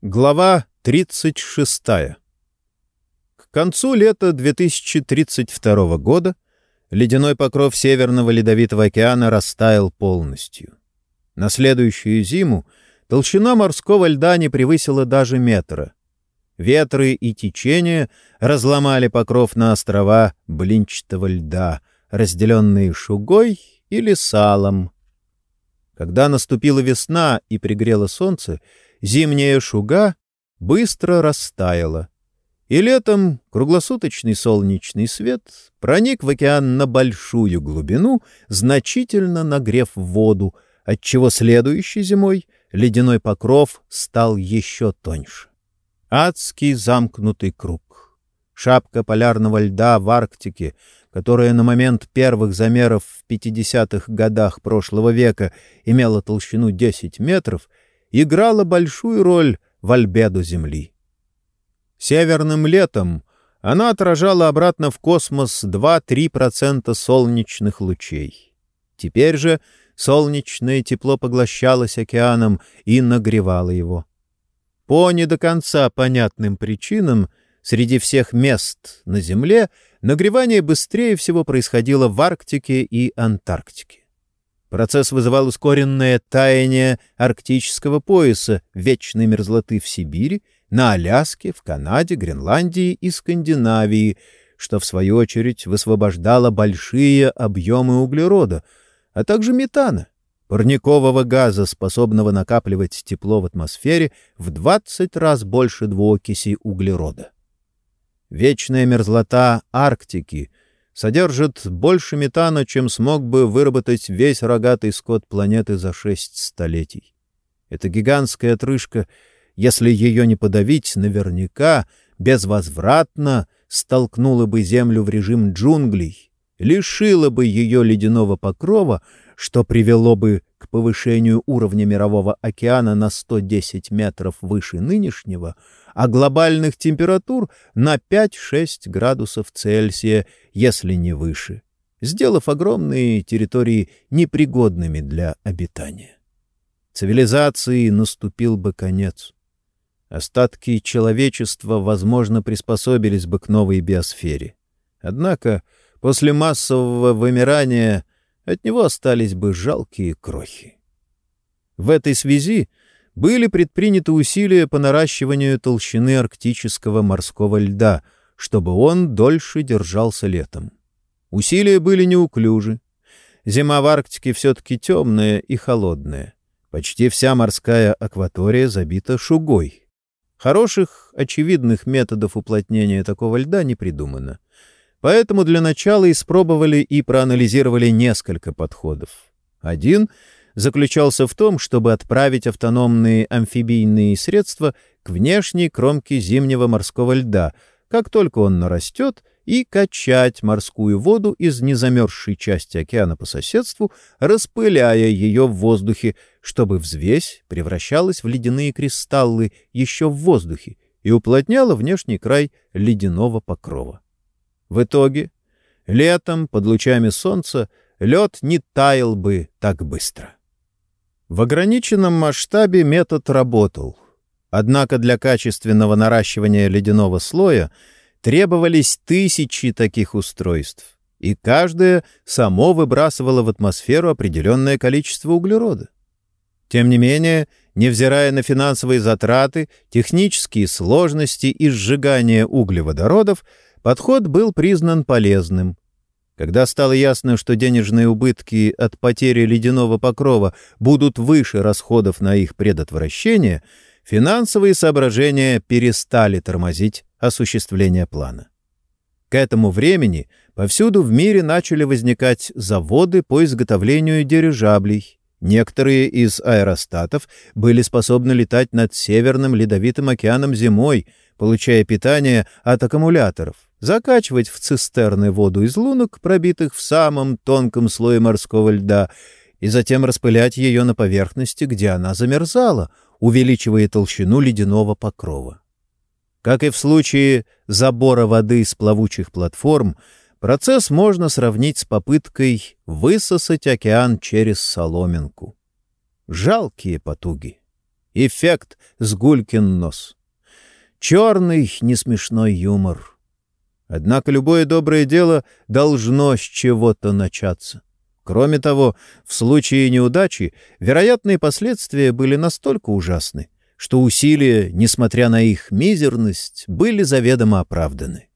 Глава 36. К концу лета 2032 года ледяной покров Северного Ледовитого океана растаял полностью. На следующую зиму толщина морского льда не превысила даже метра. Ветры и течения разломали покров на острова блинчатого льда, разделенные шугой или салом. Когда наступила весна и пригрело солнце, зимняя шуга быстро растаяла, и летом круглосуточный солнечный свет проник в океан на большую глубину, значительно нагрев воду, отчего следующей зимой ледяной покров стал еще тоньше. Адский замкнутый круг. Шапка полярного льда в Арктике, которая на момент первых замеров в 50-х годах прошлого века имела толщину 10 метров, играла большую роль в альбедо Земли. Северным летом она отражала обратно в космос 2-3% солнечных лучей. Теперь же солнечное тепло поглощалось океаном и нагревало его. По не до конца понятным причинам среди всех мест на Земле нагревание быстрее всего происходило в Арктике и Антарктике. Процесс вызывал ускоренное таяние арктического пояса, вечной мерзлоты в Сибири, на Аляске, в Канаде, Гренландии и Скандинавии, что, в свою очередь, высвобождало большие объемы углерода, а также метана, парникового газа, способного накапливать тепло в атмосфере в 20 раз больше двуокиси углерода. Вечная мерзлота Арктики — содержит больше метана, чем смог бы выработать весь рогатый скот планеты за шесть столетий. Эта гигантская отрыжка, если ее не подавить, наверняка безвозвратно столкнула бы Землю в режим джунглей, лишила бы ее ледяного покрова, что привело бы повышению уровня Мирового океана на 110 метров выше нынешнего — а глобальных температур на 5-6 градусов Цельсия, если не выше, сделав огромные территории непригодными для обитания. Цивилизации наступил бы конец. Остатки человечества, возможно, приспособились бы к новой биосфере. Однако после массового вымирания от него остались бы жалкие крохи. В этой связи были предприняты усилия по наращиванию толщины арктического морского льда, чтобы он дольше держался летом. Усилия были неуклюжи. Зима в Арктике все-таки темная и холодная. Почти вся морская акватория забита шугой. Хороших, очевидных методов уплотнения такого льда не придумано. Поэтому для начала испробовали и проанализировали несколько подходов. Один — заключался в том, чтобы отправить автономные амфибийные средства к внешней кромке зимнего морского льда, как только он нарастет, и качать морскую воду из незамерзшей части океана по соседству, распыляя ее в воздухе, чтобы взвесь превращалась в ледяные кристаллы еще в воздухе и уплотняла внешний край ледяного покрова. В итоге, летом под лучами солнца лед не таял бы так быстро. В ограниченном масштабе метод работал. Однако для качественного наращивания ледяного слоя требовались тысячи таких устройств, и каждое само выбрасывало в атмосферу определенное количество углерода. Тем не менее, невзирая на финансовые затраты, технические сложности и сжигание углеводородов, подход был признан полезным, когда стало ясно, что денежные убытки от потери ледяного покрова будут выше расходов на их предотвращение, финансовые соображения перестали тормозить осуществление плана. К этому времени повсюду в мире начали возникать заводы по изготовлению дирижаблей. Некоторые из аэростатов были способны летать над Северным Ледовитым океаном зимой, получая питание от аккумуляторов закачивать в цистерны воду из лунок, пробитых в самом тонком слое морского льда, и затем распылять ее на поверхности, где она замерзала, увеличивая толщину ледяного покрова. Как и в случае забора воды с плавучих платформ, процесс можно сравнить с попыткой высосать океан через соломинку. Жалкие потуги. Эффект с гулькин нос. Черный, несмешной юмор. Однако любое доброе дело должно с чего-то начаться. Кроме того, в случае неудачи вероятные последствия были настолько ужасны, что усилия, несмотря на их мизерность, были заведомо оправданы.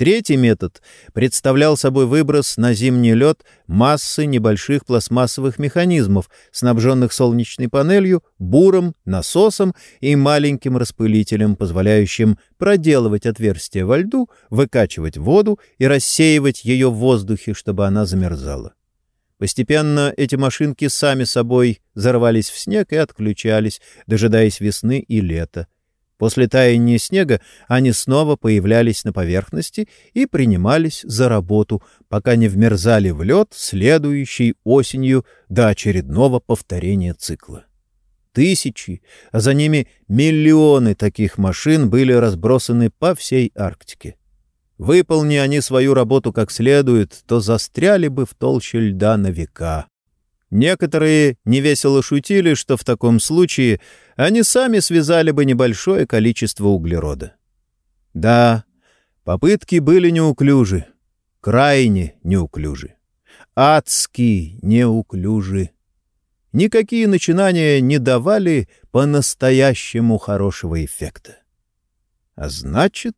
Третий метод представлял собой выброс на зимний лед массы небольших пластмассовых механизмов, снабженных солнечной панелью, буром, насосом и маленьким распылителем, позволяющим проделывать отверстия во льду, выкачивать воду и рассеивать ее в воздухе, чтобы она замерзала. Постепенно эти машинки сами собой зарывались в снег и отключались, дожидаясь весны и лета. После таяния снега они снова появлялись на поверхности и принимались за работу, пока не вмерзали в лед следующей осенью до очередного повторения цикла. Тысячи, а за ними миллионы таких машин были разбросаны по всей Арктике. Выполни они свою работу как следует, то застряли бы в толще льда на века. Некоторые невесело шутили, что в таком случае они сами связали бы небольшое количество углерода. Да, попытки были неуклюжи, крайне неуклюжи, адски неуклюжи. Никакие начинания не давали по-настоящему хорошего эффекта. А значит,